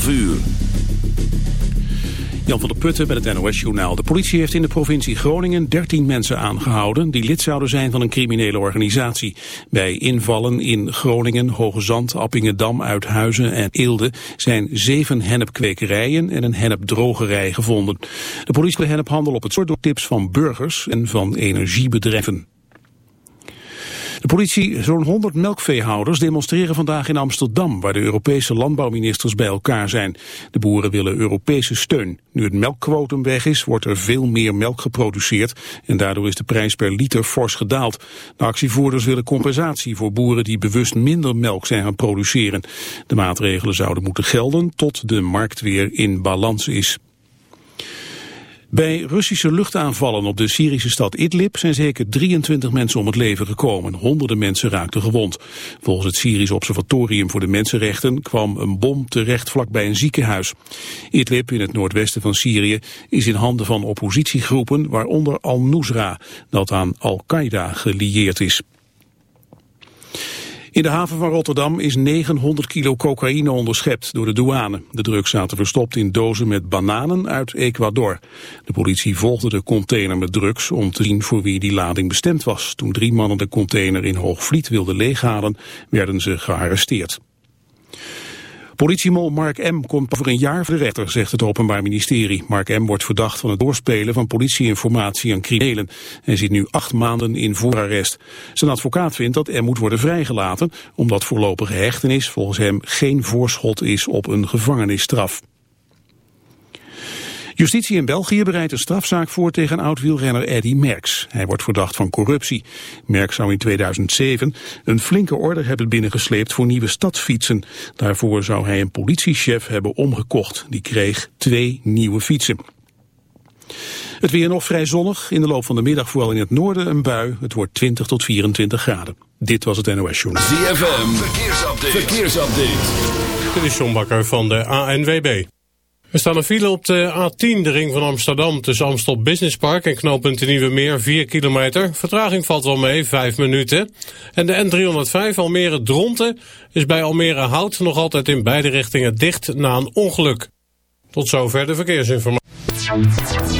12 uur. Jan van der Putten met het NOS-journaal. De politie heeft in de provincie Groningen 13 mensen aangehouden... die lid zouden zijn van een criminele organisatie. Bij invallen in Groningen, Hoge Zand, Appingedam, Uithuizen en Eelde... zijn zeven hennepkwekerijen en een hennepdrogerij gevonden. De politie hennephandel op het soort door tips van burgers en van energiebedrijven. De politie, zo'n 100 melkveehouders, demonstreren vandaag in Amsterdam, waar de Europese landbouwministers bij elkaar zijn. De boeren willen Europese steun. Nu het melkquotum weg is, wordt er veel meer melk geproduceerd en daardoor is de prijs per liter fors gedaald. De actievoerders willen compensatie voor boeren die bewust minder melk zijn gaan produceren. De maatregelen zouden moeten gelden tot de markt weer in balans is. Bij Russische luchtaanvallen op de Syrische stad Idlib zijn zeker 23 mensen om het leven gekomen. Honderden mensen raakten gewond. Volgens het Syrisch Observatorium voor de Mensenrechten kwam een bom terecht vlakbij een ziekenhuis. Idlib in het noordwesten van Syrië is in handen van oppositiegroepen, waaronder Al-Nusra, dat aan Al-Qaeda gelieerd is. In de haven van Rotterdam is 900 kilo cocaïne onderschept door de douane. De drugs zaten verstopt in dozen met bananen uit Ecuador. De politie volgde de container met drugs om te zien voor wie die lading bestemd was. Toen drie mannen de container in Hoogvliet wilden leeghalen, werden ze gearresteerd. Politiemol Mark M. komt over een jaar voor de rechter, zegt het Openbaar Ministerie. Mark M. wordt verdacht van het doorspelen van politieinformatie aan criminelen. Hij zit nu acht maanden in voorarrest. Zijn advocaat vindt dat M. moet worden vrijgelaten, omdat voorlopige hechtenis volgens hem geen voorschot is op een gevangenisstraf. Justitie in België bereidt een strafzaak voor tegen oud-wielrenner Eddy Merckx. Hij wordt verdacht van corruptie. Merckx zou in 2007 een flinke order hebben binnengesleept voor nieuwe stadsfietsen. Daarvoor zou hij een politiechef hebben omgekocht. Die kreeg twee nieuwe fietsen. Het weer nog vrij zonnig. In de loop van de middag vooral in het noorden een bui. Het wordt 20 tot 24 graden. Dit was het NOS Journal. ZFM, verkeersupdate. verkeersupdate. Dit is John Bakker van de ANWB. Er staan een file op de A10, de ring van Amsterdam, tussen Amstel Business Park en knooppunt Nieuwe Meer, 4 kilometer. Vertraging valt wel mee, 5 minuten. En de N305 Almere Dronten is bij Almere Hout nog altijd in beide richtingen dicht na een ongeluk. Tot zover de verkeersinformatie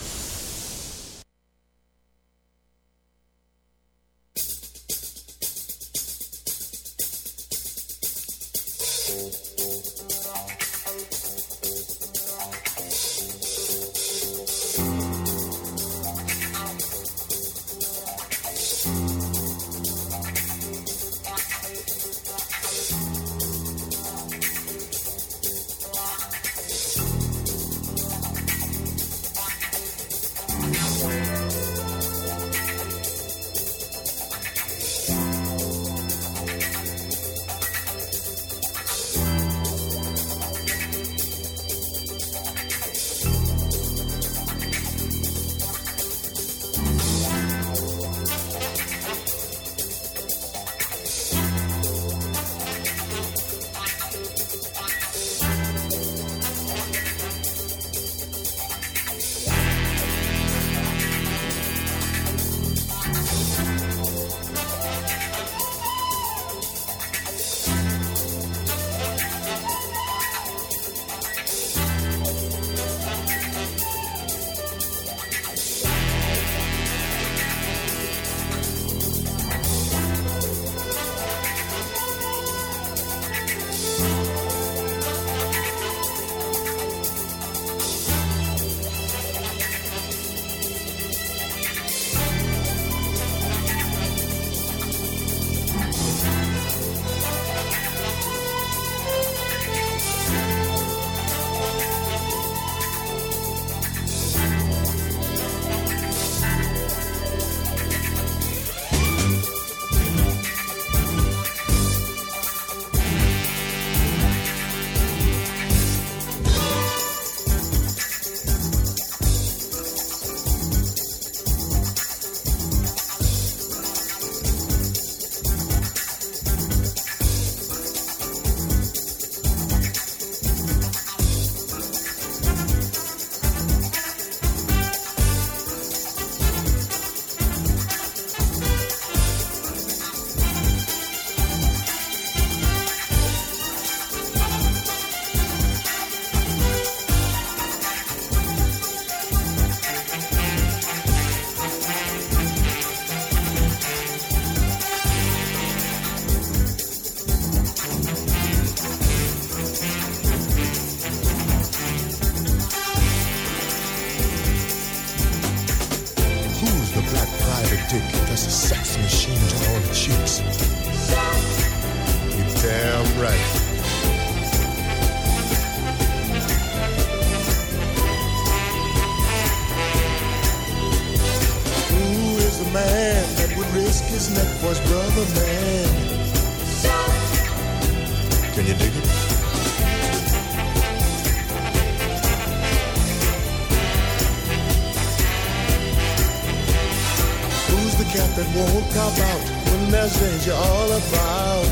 Cat that won't cop out when there's danger all about.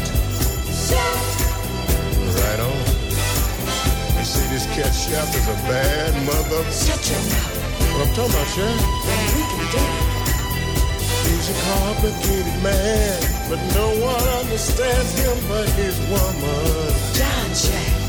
Right on. You see, this cat chef is a bad mother. Shut your mouth. What I'm talking about, Chef? Then we can do it. He's a complicated man, but no one understands him but his woman. John Jack.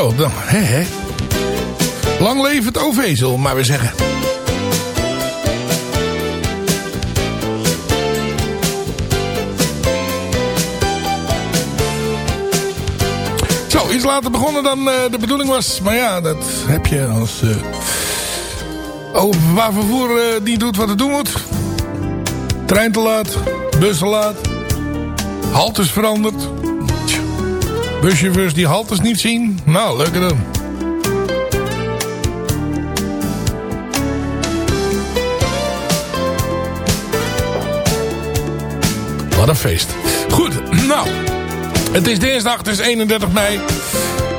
Dan. Lang leven het OV, zullen we maar weer zeggen. Zo, iets later begonnen dan uh, de bedoeling was. Maar ja, dat heb je als... Uh, openbaar vervoer uh, niet doet wat het doen moet. Trein te laat, bus te laat. Haltes veranderd. Buschauffeurs die haltes niet zien. Nou, leuke dan. Wat een feest. Goed, nou. Het is dinsdag, het is 31 mei.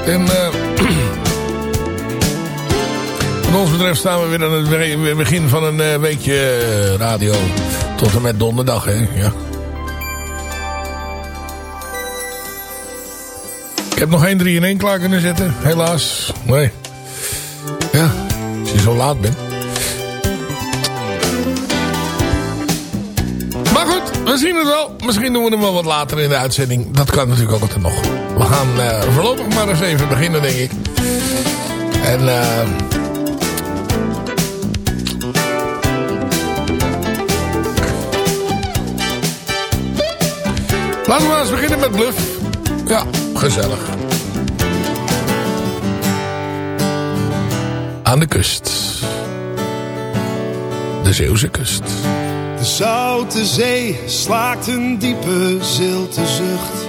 En uh, wat ons betreft staan we weer aan het begin van een uh, weekje uh, radio. Tot en met donderdag, hè. Ja. Heb nog geen 3 in 1 klaar kunnen zetten. Helaas. Nee. Ja, als je zo laat bent. Maar goed, we zien het wel. Misschien doen we hem wel wat later in de uitzending. Dat kan natuurlijk ook altijd nog. We gaan uh, voorlopig maar eens even beginnen, denk ik. En... Uh, Laten we maar eens beginnen met Bluff. Ja, gezellig. Aan de kust. De Zeeuwse kust. De Zoute Zee slaakt een diepe zilte zucht.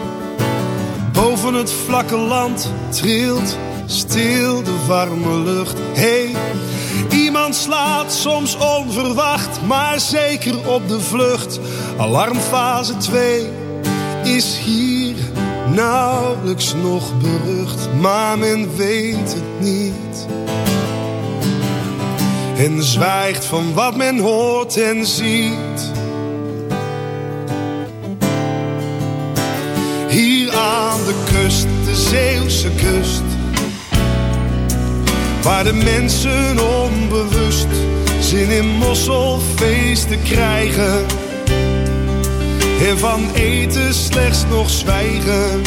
Boven het vlakke land trilt stil de warme lucht. Hey, iemand slaat soms onverwacht, maar zeker op de vlucht. Alarmfase 2 is hier nauwelijks nog berucht, maar men weet het niet. En zwijgt van wat men hoort en ziet. Hier aan de kust, de Zeeuwse kust. Waar de mensen onbewust zin in mosselfeesten krijgen. En van eten slechts nog zwijgen.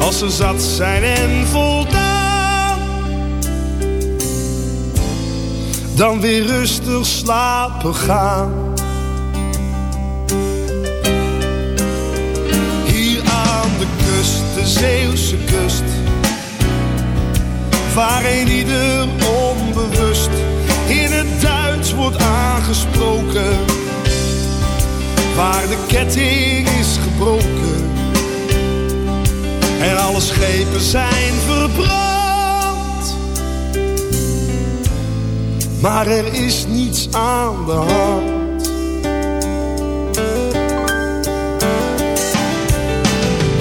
Als ze zat zijn en voldaan. Dan weer rustig slapen gaan. Hier aan de kust, de Zeeuwse kust. Waar een ieder onbewust in het Duits wordt aangesproken. Waar de ketting is gebroken en alle schepen zijn verbrand. Maar er is niets aan de hand.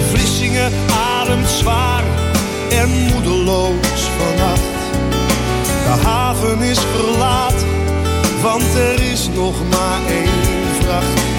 Vlissingen ademt zwaar en moedeloos vannacht. De haven is verlaten, want er is nog maar één vracht.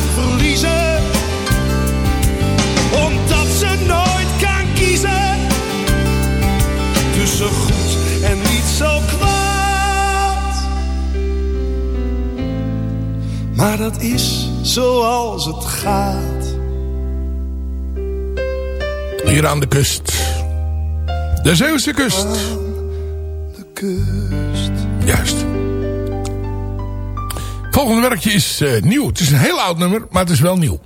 Maar dat is zoals het gaat. Hier aan de kust. De Zeeuwse kust. De kust. Juist. Volgende werkje is eh, nieuw. Het is een heel oud nummer, maar het is wel nieuw.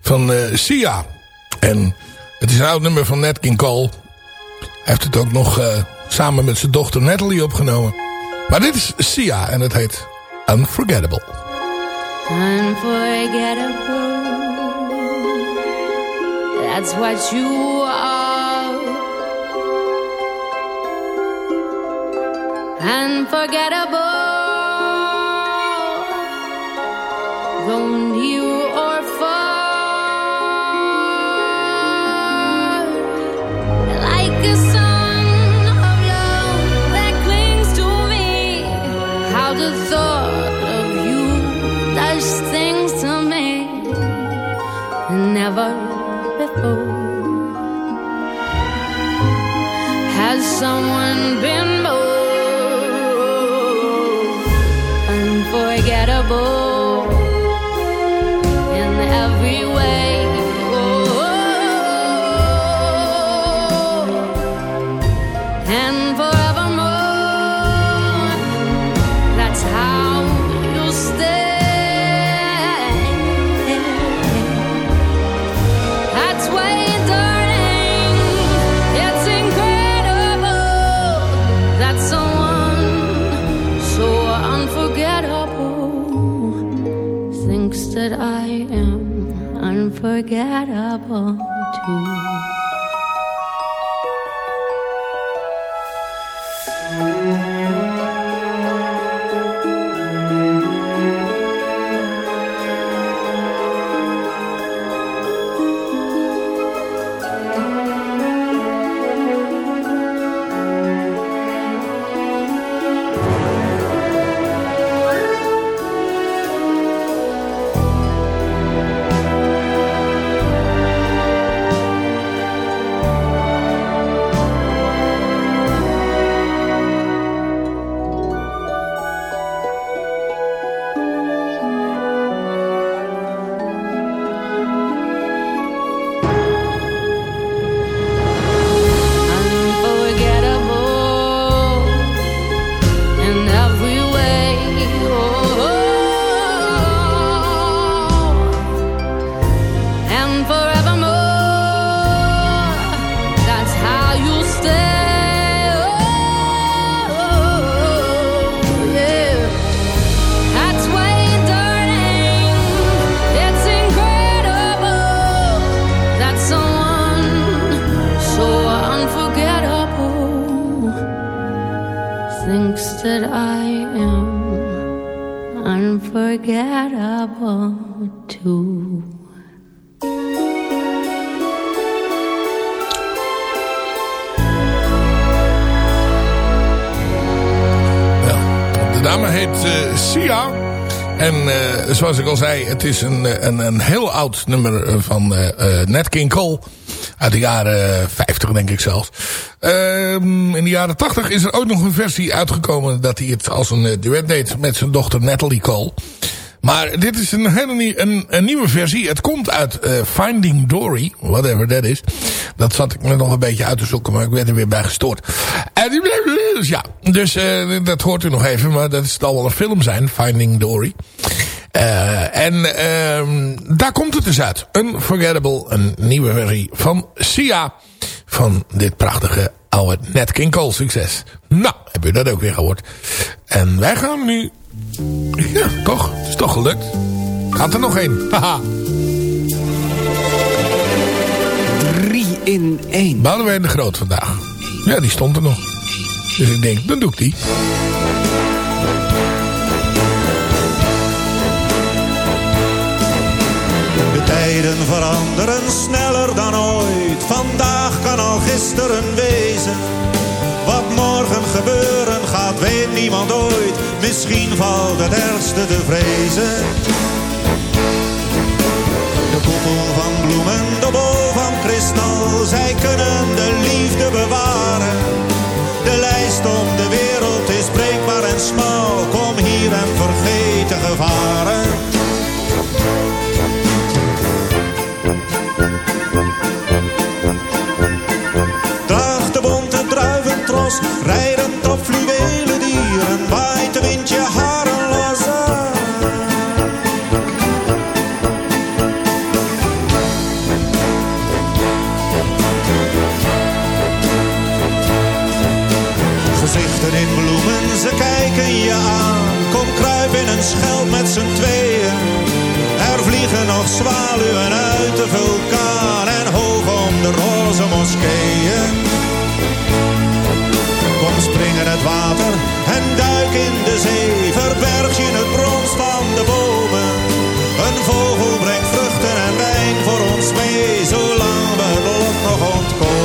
Van eh, Sia. En het is een oud nummer van Nat King Cole. Hij heeft het ook nog eh, samen met zijn dochter Natalie opgenomen. Maar dit is Sia en het heet Unforgettable. Unforgettable. That's what you are. Unforgettable. Though near unforgettable al zei, het is een, een, een heel oud nummer eh, van eh, Nat King Cole. Uit de jaren 50 denk ik zelfs. Ehm, in de jaren 80 is er ook nog een versie uitgekomen dat hij het als een duet deed met zijn dochter Natalie Cole. Maar dit is een hele een, een nieuwe versie. Het komt uit Finding Dory, whatever that is. Dat zat ik me nog een beetje uit te zoeken, maar ik werd er weer bij gestoord. En dus ja, dus dat hoort u nog even, maar dat zal wel een film zijn, Finding Dory. Eh, en ehm, daar komt het dus uit. Unforgettable, een nieuwe versie van Sia. Van dit prachtige oude Nat King Cole succes. Nou, heb u dat ook weer gehoord. En wij gaan nu... Ja, toch? Het is toch gelukt. Gaat er nog één. Haha. 3 in 1. Boudewijn de Groot vandaag. Ja, die stond er nog. Dus ik denk, dan doe ik die. Tijden veranderen sneller dan ooit. Vandaag kan al gisteren wezen. Wat morgen gebeuren gaat, weet niemand ooit. Misschien valt het ergste te vrezen. De koepel van bloemen, de bol van kristal. Zij kunnen de liefde bewaren. De lijst om de wereld is breekbaar en smal. Kom hier en vergeet de gevaren. Zwaluwen uit de vulkaan en hoog om de roze moskeeën. Kom spring in het water en duik in de zee. Verberg je het brons van de bomen. Een vogel brengt vruchten en wijn voor ons mee. Zolang we het lot nog ontkomen.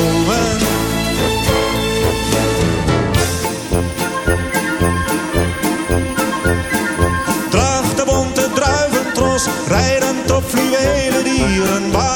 Fluwelen dieren,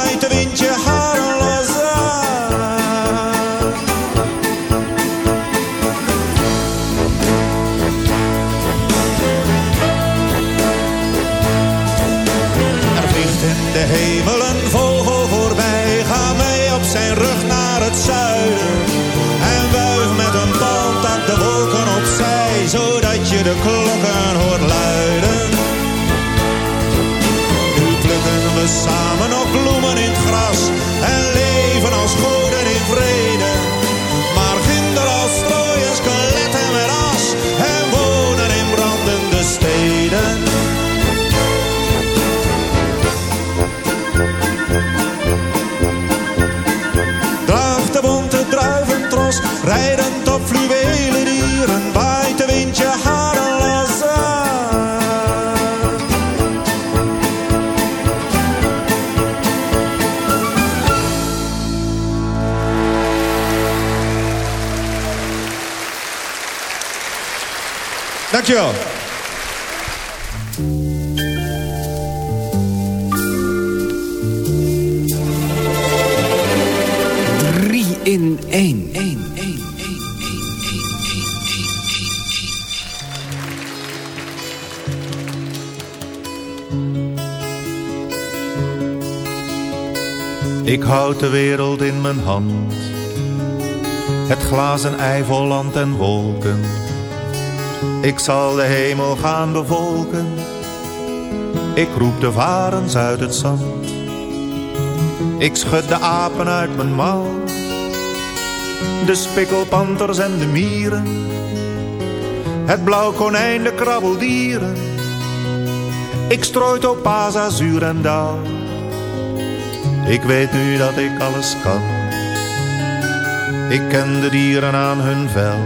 houd de wereld in mijn hand. Het glazen ei en wolken. Ik zal de hemel gaan bevolken. Ik roep de varens uit het zand. Ik schud de apen uit mijn mouw. De spikkelpanters en de mieren. Het blauw konijn, de krabbeldieren. Ik strooi topaas, azuur en dauw. Ik weet nu dat ik alles kan. Ik ken de dieren aan hun vel.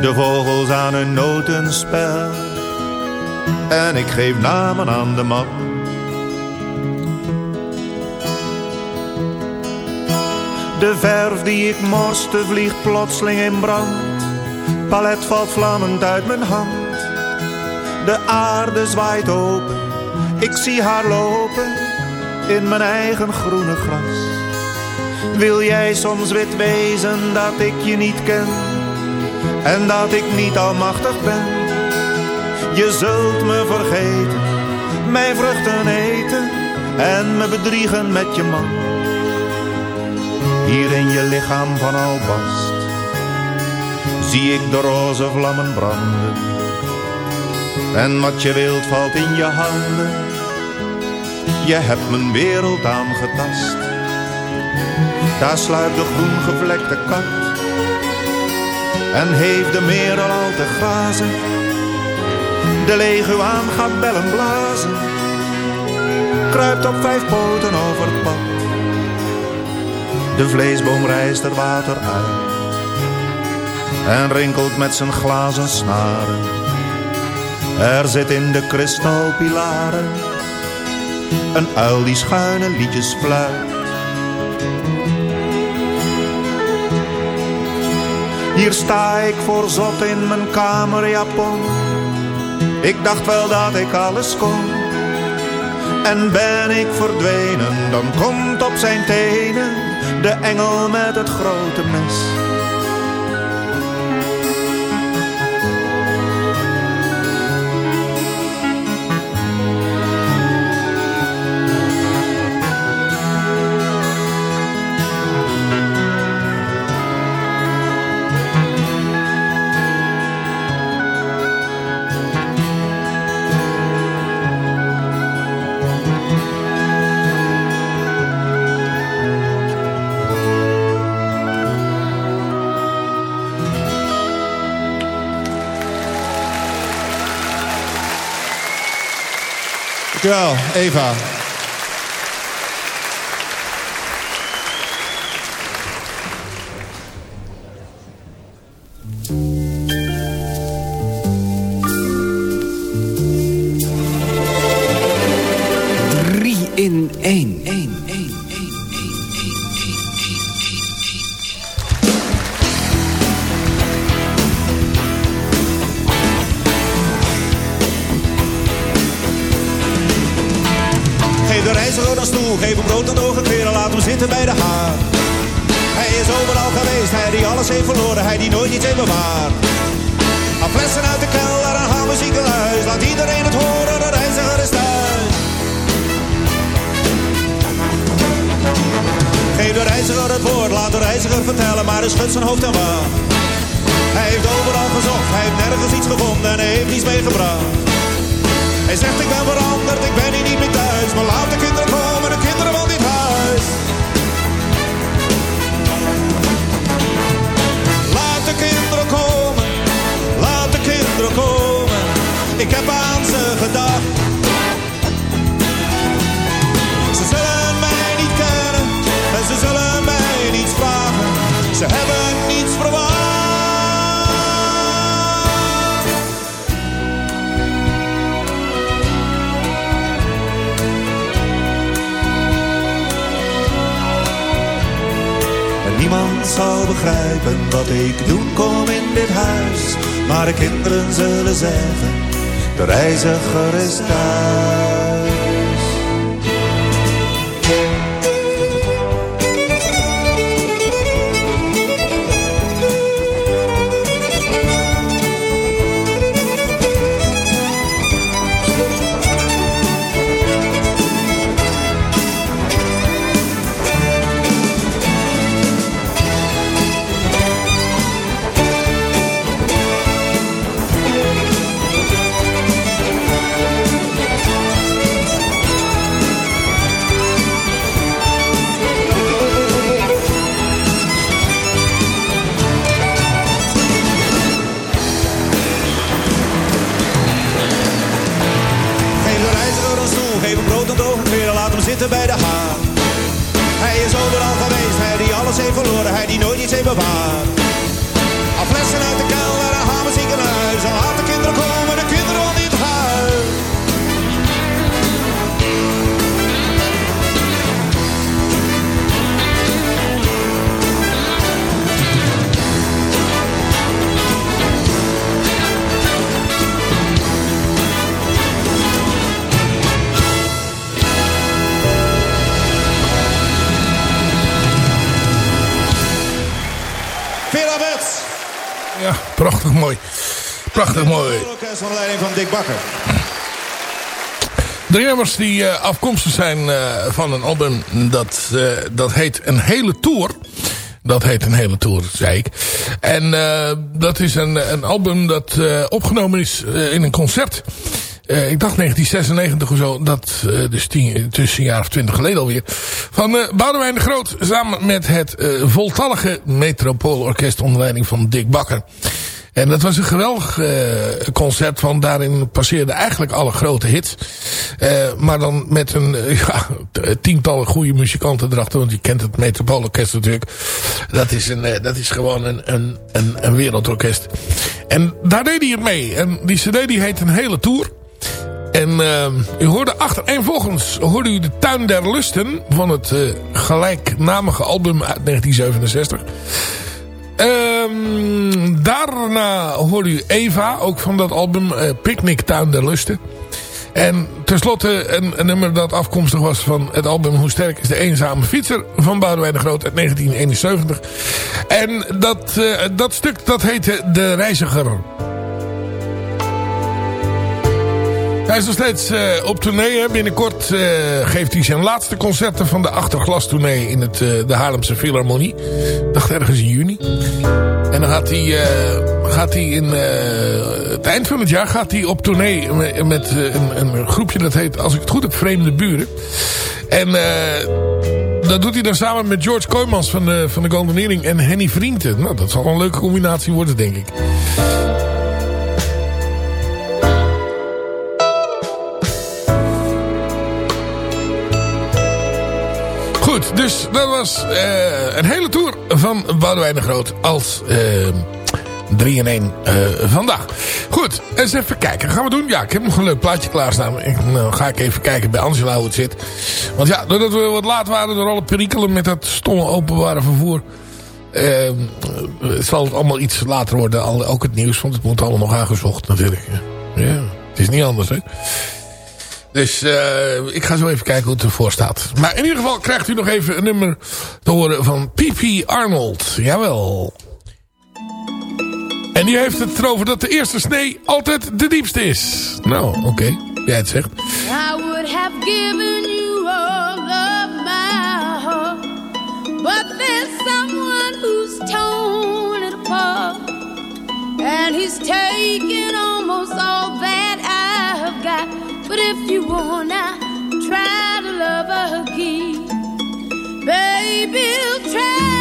De vogels aan hun notenspel. En ik geef namen aan de man. De verf die ik morste vliegt plotseling in brand. Palet valt vlammend uit mijn hand. De aarde zwaait open. Ik zie haar lopen in mijn eigen groene gras. Wil jij soms wit wezen dat ik je niet ken en dat ik niet almachtig ben? Je zult me vergeten, mijn vruchten eten en me bedriegen met je man. Hier in je lichaam van albast zie ik de roze vlammen branden. En wat je wilt valt in je handen. Je hebt mijn wereld aangetast. Daar sluipt de groen gevlekte kat. En heeft de merel al te grazen. De leguaan gaat bellen blazen. Kruipt op vijf poten over het pad. De vleesboom rijst er water uit. En rinkelt met zijn glazen snaren. Er zit in de kristalpilaren een uil die schuine liedjes fluit. Hier sta ik voor zot in mijn kamerjapon. Ik dacht wel dat ik alles kon. En ben ik verdwenen, dan komt op zijn tenen de engel met het grote mes. Dankjewel, Eva. Niemand zal begrijpen wat ik doen kom in dit huis. Maar de kinderen zullen zeggen, de reiziger is thuis. Mooi. Prachtig mooi. Onder leiding van Dick Bakker. De nummers die eh, afkomstig zijn eh, van een album, dat, eh, dat heet Een Hele Tour. Dat heet Een Hele Tour, zei ik. En dat is een, een album dat opgenomen is in een concert. Ik dacht 1996 of zo, dat dus tien, tussen een jaar of twintig geleden alweer. Van Boudewijn de Groot samen met het voltallige Metropoolorkest onder leiding van Dick Bakker. En dat was een geweldig uh, concert, want daarin passeerden eigenlijk alle grote hits. Uh, maar dan met een uh, ja, tientallen goede muzikanten erachter, want je kent het Metropoolorkest natuurlijk. Dat is, een, dat is gewoon een, een, een, een wereldorkest. En daar deed hij het mee. En die cd die heet een hele tour. En uh, u hoorde achtereenvolgens hoorde u de Tuin der Lusten van het gelijknamige album uit 1967. Um, daarna hoorde u Eva, ook van dat album uh, Picnic Tuin der Lusten. En tenslotte een, een nummer dat afkomstig was van het album Hoe Sterk is de Eenzame Fietser van Boudewijn de Groot uit 1971. En dat, uh, dat stuk dat heette De Reiziger. Hij is nog steeds uh, op tournee. Binnenkort uh, geeft hij zijn laatste concerten van de Achterglas tournee in het, uh, de Haarlemse Philharmonie. Dacht ergens in juni. En dan gaat hij, gaat hij in het eind van het jaar gaat hij op tournee met, een, een, groepje dat heet, als ik het goed heb, Vreemde Buren. En dat doet hij dan samen met George Kooijmans van de, van de Golden en Henny Vrienden. Nou, dat zal een leuke combinatie worden, denk ik. Goed, dus dat was uh, een hele tour van Boudewijn de Groot als uh, 3 in 1 uh, vandaag. Goed, eens even kijken. Gaan we doen? Ja, ik heb nog een leuk plaatje klaarstaan. Ik, nou, ga ik even kijken bij Angela hoe het zit. Want ja, doordat we wat laat waren door alle perikelen met dat stomme openbare vervoer... Uh, zal het allemaal iets later worden. Ook het nieuws, want het moet allemaal nog aangezocht natuurlijk. Ja, het is niet anders hè. Dus uh, ik ga zo even kijken hoe het ervoor staat. Maar in ieder geval krijgt u nog even een nummer te horen van P.P. Arnold. Jawel. En die heeft het erover dat de eerste snee altijd de diepste is. Nou, oké. Okay. Jij het zegt. I would have given you all of my heart. But there's someone who's torn it apart. And he's taken almost all that I've got. But if you wanna try to love again, baby, try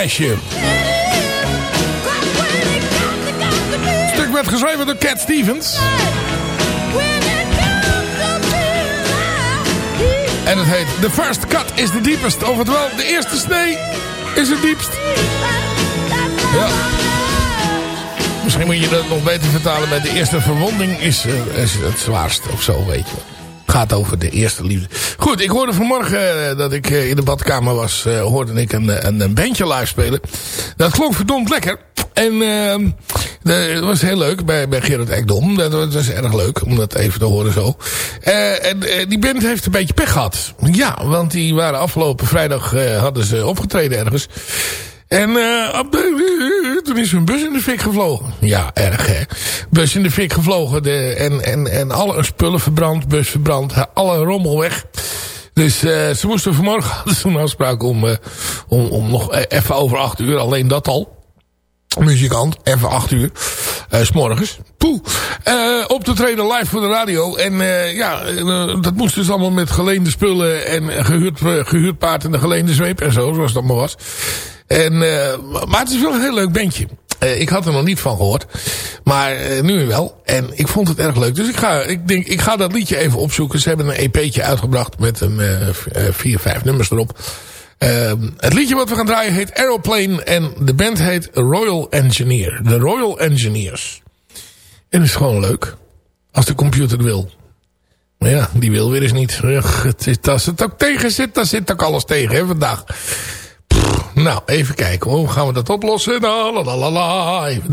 Het stuk werd geschreven door Cat Stevens. En het heet The First Cut is the Deepest. Oftewel, de eerste snee is het diepst. Ja. Misschien moet je dat nog beter vertalen met de eerste verwonding is, eh, is het zwaarst of zo, weet je. Het gaat over de eerste liefde. Goed, ik hoorde vanmorgen eh, dat ik eh, in de badkamer was, eh, hoorde ik een, een, een bandje live spelen. Dat klonk verdomd lekker. En ehm, dat was heel leuk bij, bij Gerard Ekdom. Dat was erg leuk om dat even te horen zo. En die band heeft een beetje pech gehad. Ja, want die waren afgelopen vrijdag hadden ze opgetreden ergens. En de, toen is hun bus in de fik gevlogen. Ja, erg hè. Bus in de fik gevlogen. De, en, en, en alle spullen verbrand, bus verbrand. Alle rommel weg. Dus eh, ze moesten vanmorgen hadden ze een afspraak om, eh, om, om nog e- even over acht uur. Alleen dat al. Muzikant, even acht uur. eh, s s'morgens. Poeh. Eh, op te treden live voor de radio. En eh, ja, dat moest dus allemaal met geleende spullen. En gehuurd, eh, gehuurd paard en de geleende zweep en zo. Zoals het allemaal was. En, eh, maar het is wel een heel leuk bandje. Eh, ik had er nog niet van gehoord. Maar eh, nu wel. En ik vond het erg leuk. Dus ik ga, ik denk, ik ga dat liedje even opzoeken. Ze hebben een EP'tje uitgebracht met een vier, vijf nummers erop. Ehm, het liedje wat we gaan draaien heet Aeroplane. En de band heet Royal Engineer. De Royal Engineers. En is gewoon leuk. Als de computer wil. Maar ja, die wil weer eens niet. Het als het ook tegen zit, dan zit ook alles tegen hè, vandaag. Nou, even kijken. Hoe gaan we dat oplossen? La, la, la, la. Even.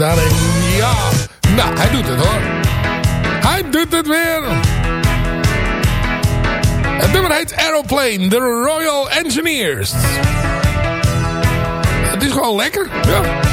Ja. Nou, hij doet het hoor. Hij doet het weer. Het nummer heet Aeroplane. The Royal Engineers. Het is gewoon lekker. Ja.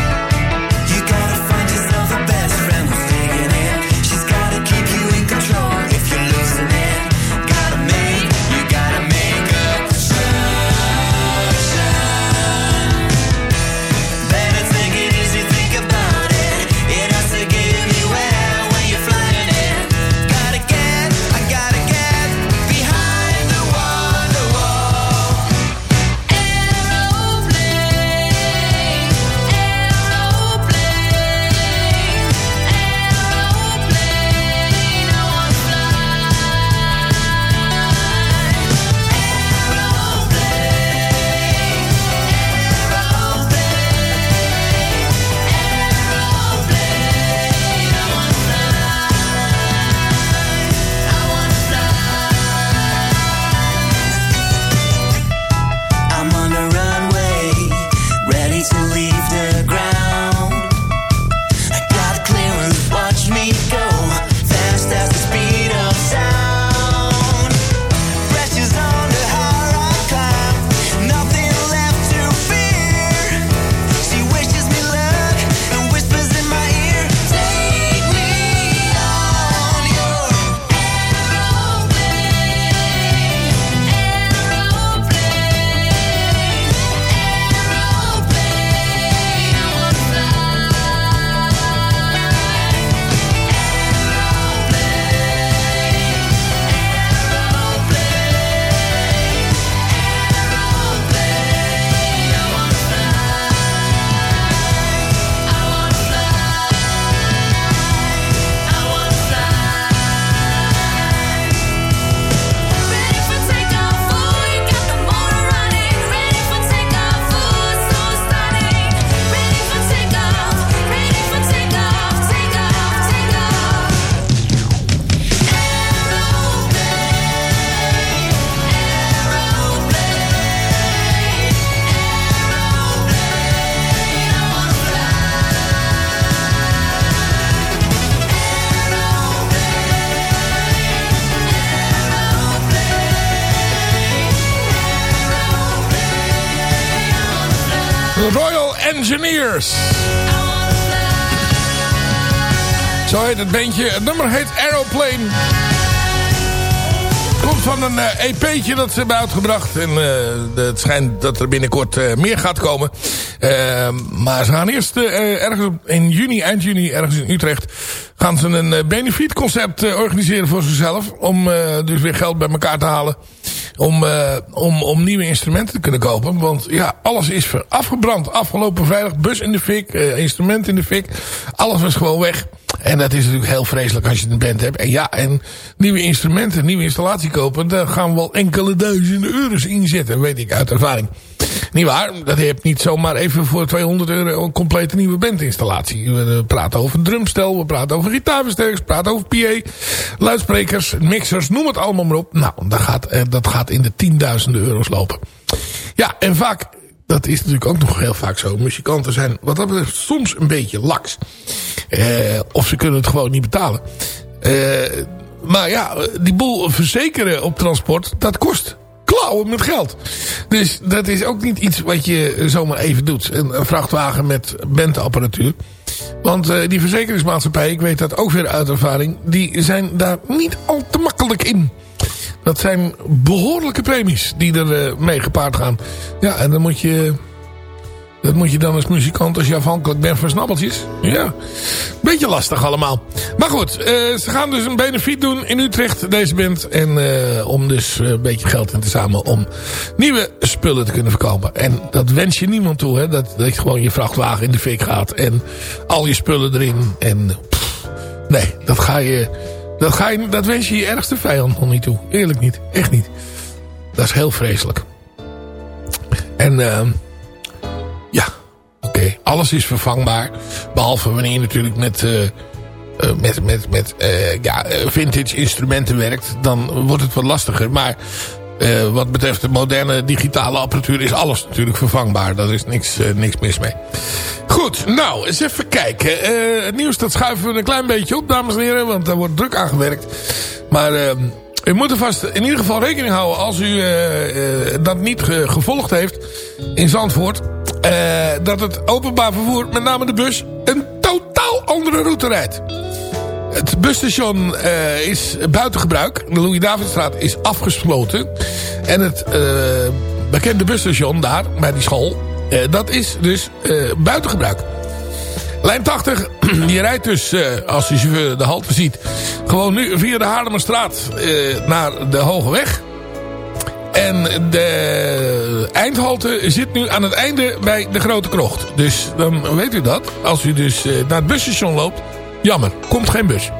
Engineers. Zo heet het bandje. Het nummer heet Aeroplane. Komt van een eh, EP'tje dat ze hebben uitgebracht. En eh, het schijnt dat er binnenkort eh, meer gaat komen. Eh, maar ze gaan eerst ergens in juni, eind juni, ergens in Utrecht... gaan ze een benefietconcert eh, organiseren voor zichzelf. Om dus weer geld bij elkaar te halen. Om, eh, om, om nieuwe instrumenten te kunnen kopen. Want ja, alles is afgebrand. Afgelopen vrijdag bus in de fik, eh, instrument in de fik. Alles was gewoon weg. En dat is natuurlijk heel vreselijk als je een band hebt. En ja, en nieuwe instrumenten, nieuwe installatie kopen... daar gaan we wel enkele duizenden euro's inzetten, weet ik uit ervaring. Niet waar, dat je hebt niet zomaar even voor 200 euro een complete nieuwe bandinstallatie. We praten over drumstel, we praten over gitaarversterkers, we praten over PA, luidsprekers, mixers, noem het allemaal maar op. Nou, dat gaat, eh, dat gaat in de tienduizenden euro's lopen. Ja, en vaak, dat is natuurlijk ook nog heel vaak zo. Muzikanten zijn wat dat betreft soms een beetje laks. Eh, of ze kunnen het gewoon niet betalen. Eh, maar ja, die boel verzekeren op transport, dat kost klauwen met geld. Dus dat is ook niet iets wat je zomaar even doet. Een, vrachtwagen met bandapparatuur. Want eh, die verzekeringsmaatschappij, ik weet dat ook weer uit ervaring... die zijn daar niet al te makkelijk in. Dat zijn behoorlijke premies die er eh, mee gepaard gaan. Ja, en dan moet je... Dat moet je dan als muzikant als je afhankelijk bent van snabbeltjes. Ja, beetje lastig allemaal. Maar goed, eh, ze gaan dus een benefiet doen in Utrecht, deze band. En eh, om dus een beetje geld in te zamelen om nieuwe spullen te kunnen verkopen. En dat wens je niemand toe, hè. Dat, dat je gewoon je vrachtwagen in de fik gaat en al je spullen erin. En nee, dat ga je... Dat, ga je, dat wens je je ergste vijand nog niet toe. Eerlijk niet. Echt niet. Dat is heel vreselijk. En ehm ja, oké. Alles is vervangbaar. Behalve wanneer je natuurlijk met, eh, eh, met, met, met eh, ja, vintage instrumenten werkt. Dan wordt het wat lastiger. Maar eh, wat betreft de moderne digitale apparatuur is alles natuurlijk vervangbaar. Daar is niks, eh, niks mis mee. Goed, nou, eens even kijken. Eh, het nieuws dat schuiven we een klein beetje op, dames en heren. Want daar wordt druk aan gewerkt. Maar... ehm, u moet er vast in ieder geval rekening houden als u dat niet ge- gevolgd heeft in Zandvoort. dat het openbaar vervoer, met name de bus, een totaal andere route rijdt. Het busstation eh, is buiten gebruik. De Louis-Davidstraat is afgesloten. En het eh, bekende busstation daar, bij die school, eh, dat is dus buiten gebruik. Lijn 80, die rijdt dus, als de chauffeur de halte ziet... gewoon nu via de Haarlemmerstraat naar de Hoge Weg. En de eindhalte zit nu aan het einde bij de Grote Krocht. Dus dan weet u dat. Als u dus naar het busstation loopt... jammer, komt geen bus.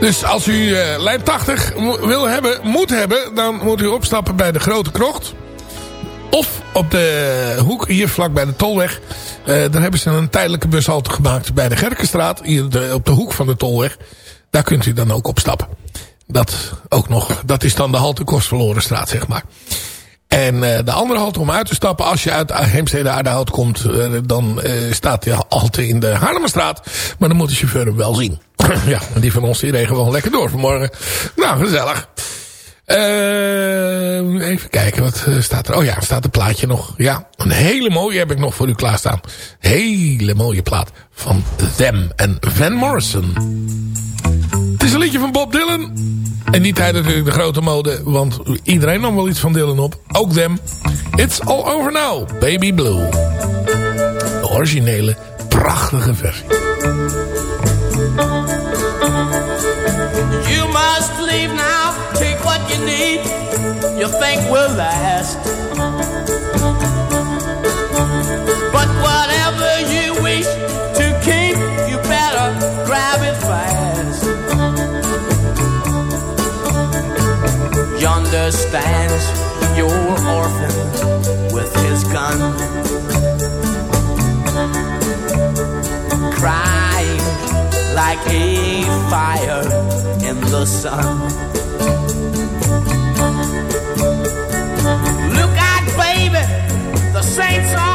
Dus als u eh, lijn 80 mo- wil hebben, moet hebben... dan moet u opstappen bij de Grote Krocht... Of op de hoek, hier vlak bij de Tolweg. Eh, daar hebben ze een tijdelijke bushalte gemaakt bij de Gerkenstraat. Hier op de hoek van de Tolweg. Daar kunt u dan ook opstappen. Dat ook nog. Dat is dan de halte Kostverlorenstraat, zeg maar. En eh, de andere halte om uit te stappen, als je uit Heemstede Aardehout komt, eh, dan eh, staat die halte in de Haarlemmerstraat. Maar dan moet de chauffeur hem wel zien. ja, die van ons die regen wel lekker door vanmorgen. Nou, gezellig. Even kijken, wat staat er? Oh ja, staat een plaatje nog. Ja, een hele mooie heb ik nog voor u klaarstaan. Hele mooie plaat van Them en Van Morrison. Het is een liedje van Bob Dylan. En die tijd natuurlijk de grote mode, want iedereen nam wel iets van Dylan op. Ook Them. It's all over now, Baby Blue. De originele, prachtige versie. You must leave now, take what you need, you think will last. Stands your orphan with his gun, crying like a fire in the sun. Look out, baby, the saints are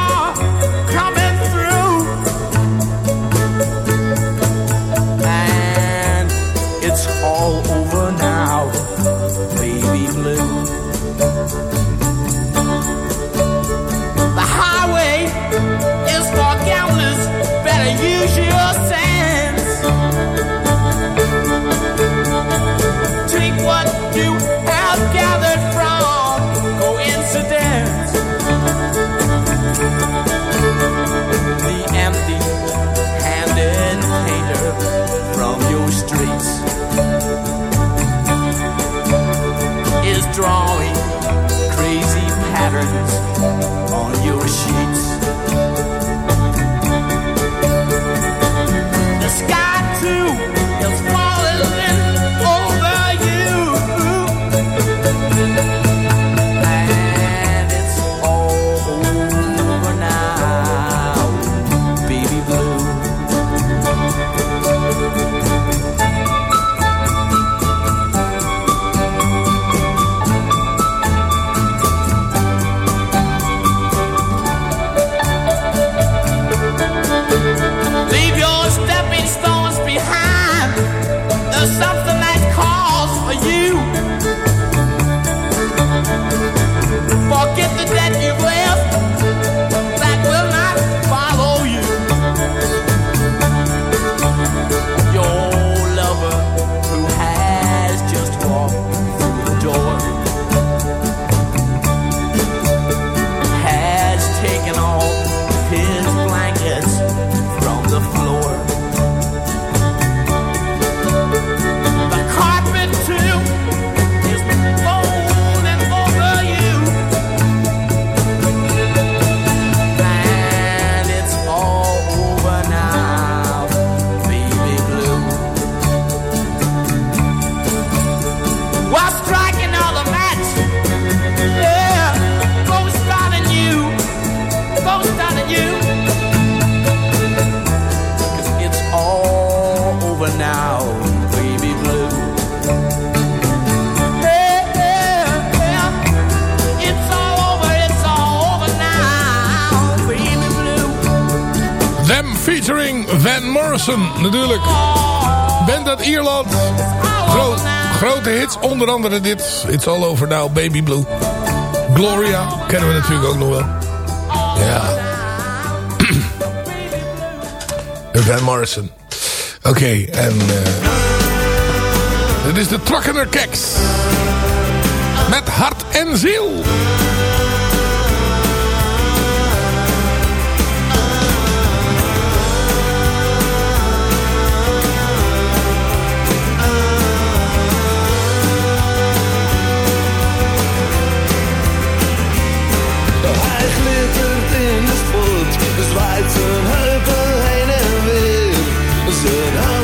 Featuring Van Morrison, natuurlijk. Bent dat Ierland. Grote hits, onder andere dit. It's All Over Now, Baby Blue. Gloria, kennen we natuurlijk ook nog wel. Ja. Van Morrison. Oké, en... Uh, dit is de Trakkener Keks. Met hart en ziel. said,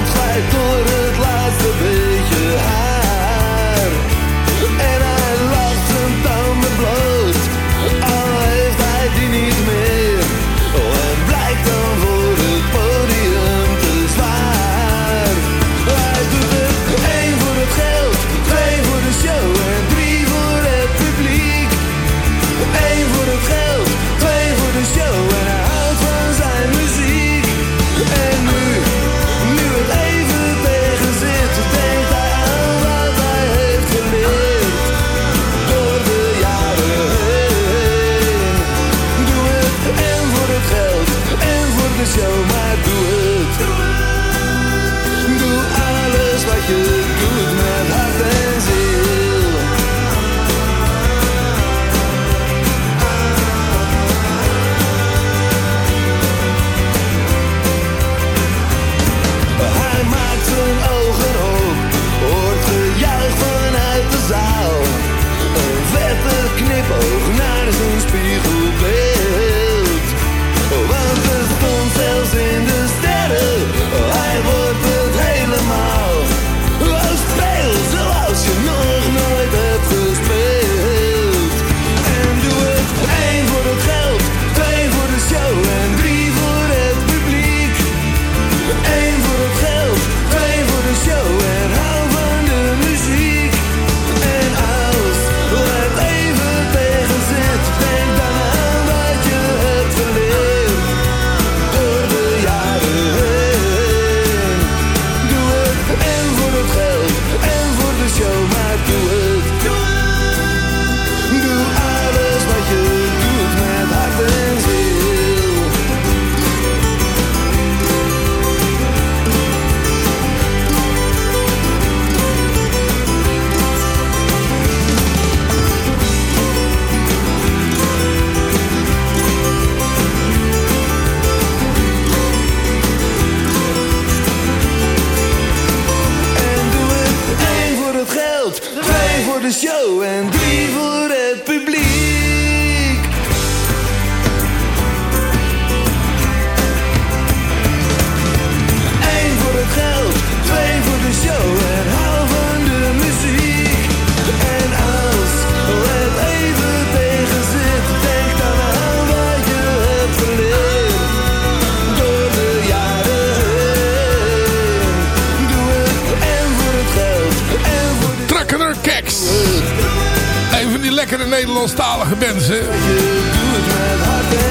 Nederlandstalige hè.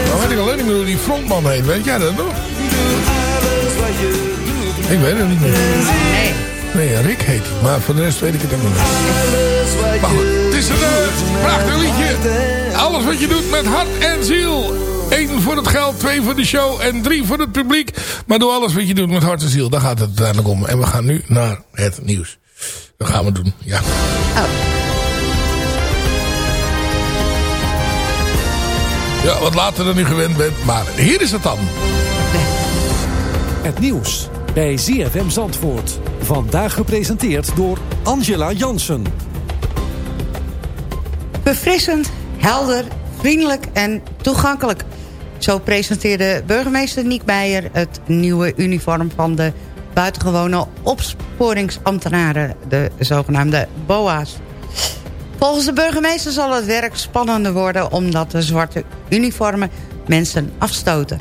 Dan weet ik alleen niet meer hoe die frontman heet. Weet jij dat nog? Ik weet het niet meer. Nee. Nee, Rick heet hij. Maar voor de rest weet ik het ook niet. Maar het is een uh, prachtig liedje. Alles wat je doet met hart en ziel. Eén voor het geld, twee voor de show en drie voor het publiek. Maar doe alles wat je doet met hart en ziel. Daar gaat het uiteindelijk om. En we gaan nu naar het nieuws. Dat gaan we doen, ja. Ja, wat later dan u gewend bent. Maar hier is het dan. Het nieuws bij ZFM Zandvoort. Vandaag gepresenteerd door Angela Jansen. Befrissend, helder, vriendelijk en toegankelijk. Zo presenteerde burgemeester Niek Beijer het nieuwe uniform van de buitengewone opsporingsambtenaren, de zogenaamde BOA's. Volgens de burgemeester zal het werk spannender worden omdat de zwarte uniformen mensen afstoten.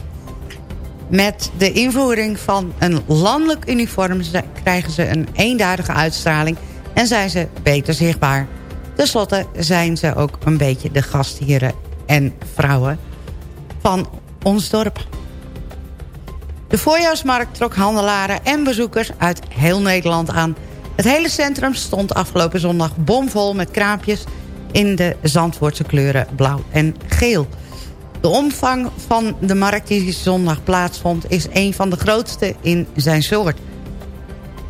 Met de invoering van een landelijk uniform krijgen ze een eenduidige uitstraling en zijn ze beter zichtbaar. Ten slotte zijn ze ook een beetje de gastheren en vrouwen van ons dorp. De voorjaarsmarkt trok handelaren en bezoekers uit heel Nederland aan. Het hele centrum stond afgelopen zondag bomvol met kraampjes... in de Zandvoortse kleuren blauw en geel. De omvang van de markt die zondag plaatsvond... is een van de grootste in zijn soort.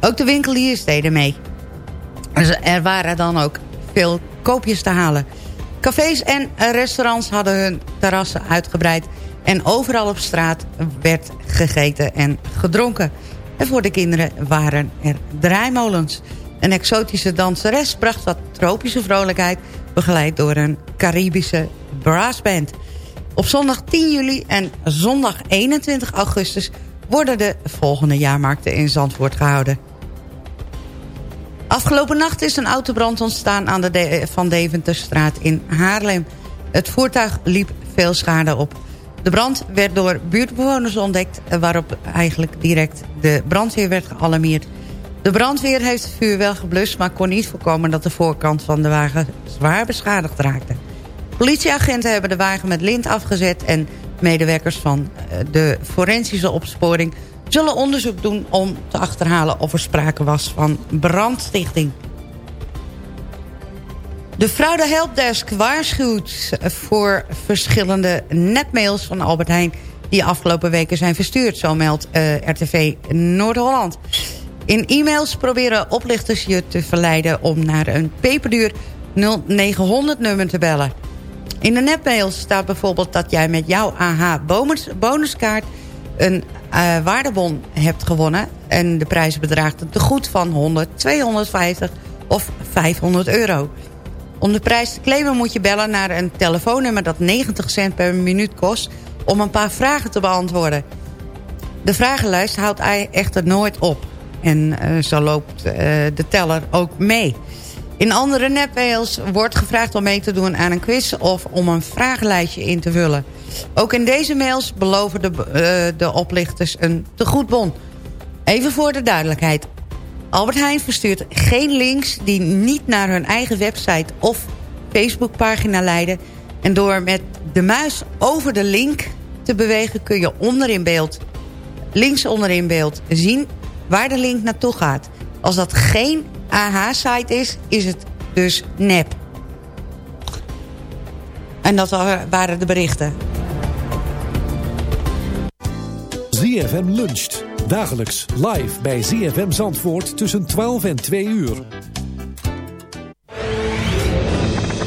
Ook de winkeliers deden mee. Dus er waren dan ook veel koopjes te halen. Cafés en restaurants hadden hun terrassen uitgebreid... en overal op straat werd gegeten en gedronken. En voor de kinderen waren er draaimolens. Een exotische danseres bracht wat tropische vrolijkheid... begeleid door een Caribische brassband. Op zondag 10 juli en zondag 21 augustus... worden de volgende jaarmarkten in Zandvoort gehouden. Afgelopen nacht is een autobrand ontstaan aan de Van Deventerstraat in Haarlem. Het voertuig liep veel schade op. De brand werd door buurtbewoners ontdekt... waarop eigenlijk direct de brandweer werd gealarmeerd. De brandweer heeft het vuur wel geblust... maar kon niet voorkomen dat de voorkant van de wagen zwaar beschadigd raakte. Politieagenten hebben de wagen met lint afgezet... en medewerkers van eh, de forensische opsporing... zullen onderzoek doen om te achterhalen of er sprake was van brandstichting. De Fraude Helpdesk waarschuwt voor verschillende nepmails van Albert Heijn... die afgelopen weken zijn verstuurd, zo meldt uh, RTV Noord-Holland. In e-mails proberen oplichters je te verleiden om naar een peperduur 0900-nummer te bellen. In de nepmails staat bijvoorbeeld dat jij met jouw AH bonus, bonuskaart... een uh, waardebon hebt gewonnen... en de prijs bedraagt een tegoed van 100, 250 of 500 euro... Om de prijs te claimen moet je bellen naar een telefoonnummer dat 90 cent per minuut kost... om een paar vragen te beantwoorden. De vragenlijst houdt echter nooit op. En uh, zo loopt uh, de teller ook mee. In andere nepmails wordt gevraagd om mee te doen aan een quiz... of om een vragenlijstje in te vullen. Ook in deze mails beloven de, uh, de oplichters een tegoedbon. Even voor de duidelijkheid. Albert Heijn verstuurt geen links die niet naar hun eigen website of Facebookpagina leiden. En door met de muis over de link te bewegen kun je onder in beeld, links onder in beeld, zien waar de link naartoe gaat. Als dat geen AH-site is, is het dus nep. En dat waren de berichten. ZFM luncht. Dagelijks live bij ZFM Zandvoort tussen 12 en 2 uur.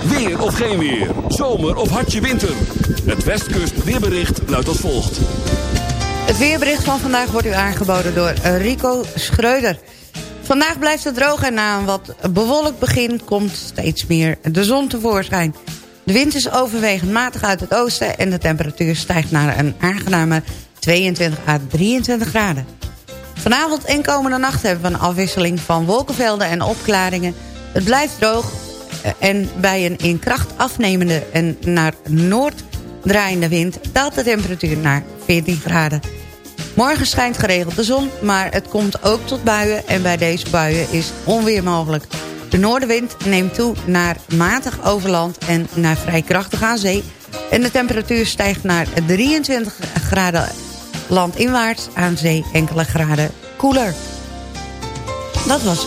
Weer of geen weer. Zomer of hartje winter. Het Westkust weerbericht luidt als volgt. Het weerbericht van vandaag wordt u aangeboden door Rico Schreuder. Vandaag blijft het droog en na een wat bewolkt begin komt steeds meer de zon tevoorschijn. De wind is overwegend matig uit het oosten en de temperatuur stijgt naar een aangename 22 à 23 graden. Vanavond en komende nacht hebben we een afwisseling van wolkenvelden en opklaringen. Het blijft droog en bij een in kracht afnemende en naar noord draaiende wind... daalt de temperatuur naar 14 graden. Morgen schijnt geregeld de zon, maar het komt ook tot buien... en bij deze buien is onweer mogelijk. De noordenwind neemt toe naar matig overland en naar vrij krachtig aan zee. En de temperatuur stijgt naar 23 graden landinwaarts aan zee enkele graden koeler. Dat was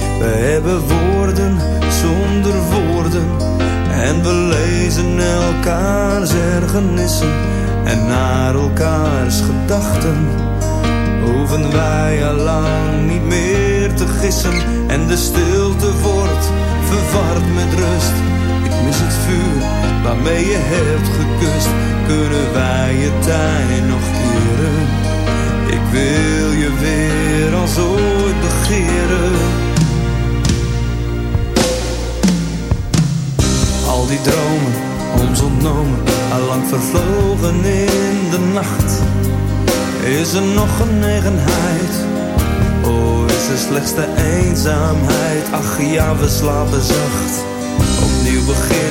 We hebben woorden zonder woorden. En we lezen elkaars ergernissen. En naar elkaars gedachten. Hoeven wij al lang niet meer te gissen. En de stilte wordt verward met rust. Ik mis het vuur waarmee je hebt gekust. Kunnen wij je tijd nog keren? Ik wil je weer als ooit begeren. Al die dromen, ons ontnomen, allang vervlogen in de nacht. Is er nog genegenheid? Oh, is er slechts de eenzaamheid? Ach ja, we slapen zacht. Opnieuw beginnen,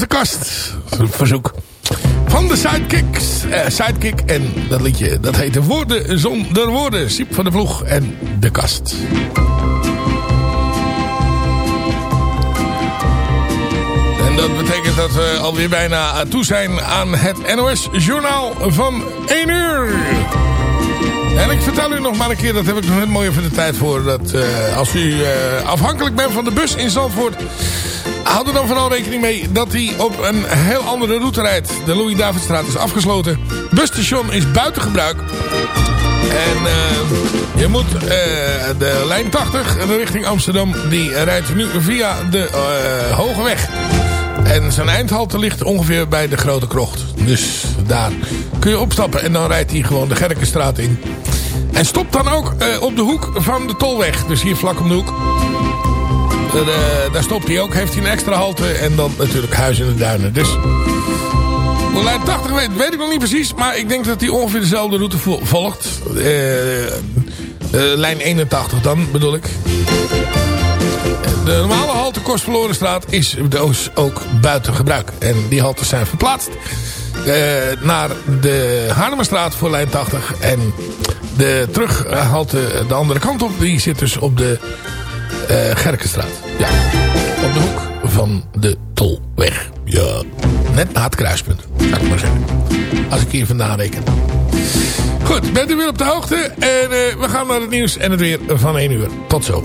de kast. Een verzoek. Van de Sidekicks. eh, Sidekick. En dat liedje, dat heette Woorden zonder woorden. Siep van de Vloeg en de kast. En dat betekent dat we alweer bijna toe zijn aan het NOS Journaal van 1 uur. En ik vertel u nog maar een keer, dat heb ik nog net mooi even de tijd voor. Dat eh, als u eh, afhankelijk bent van de bus in Zandvoort... Houd er dan vooral rekening mee dat hij op een heel andere route rijdt. De Louis-Davidstraat is afgesloten. Busstation is buiten gebruik. En eh, je moet eh, de lijn 80 richting Amsterdam. Die rijdt nu via de eh, Hoge Weg. En zijn eindhalte ligt ongeveer bij de Grote Krocht. Dus daar kun je opstappen. En dan rijdt hij gewoon de Gerkenstraat in. En stopt dan ook op de hoek van de Tolweg. Dus hier vlak om de hoek. Daar, eh, daar stopt hij ook. Heeft hij een extra halte. En dan natuurlijk Huis in de Duinen. Dus... Hoe lijn 80 weet, weet ik nog niet precies. Maar ik denk dat hij ongeveer dezelfde route vo- volgt. Eh, eh, lijn 81 dan, bedoel ik. De normale halte Kostverlorenstraat is dus ook buiten gebruik. En die haltes zijn verplaatst naar de Haarlemmerstraat voor lijn 80. En de terughalte de andere kant op, die zit dus op de Gerkenstraat. Ja, op de hoek van de Tolweg. Ja, net na het kruispunt, zou ik maar zeggen. Als ik hier vandaan reken. Goed, bent u weer op de hoogte. En eh, we gaan naar het nieuws en het weer van 1 uur. Tot zo.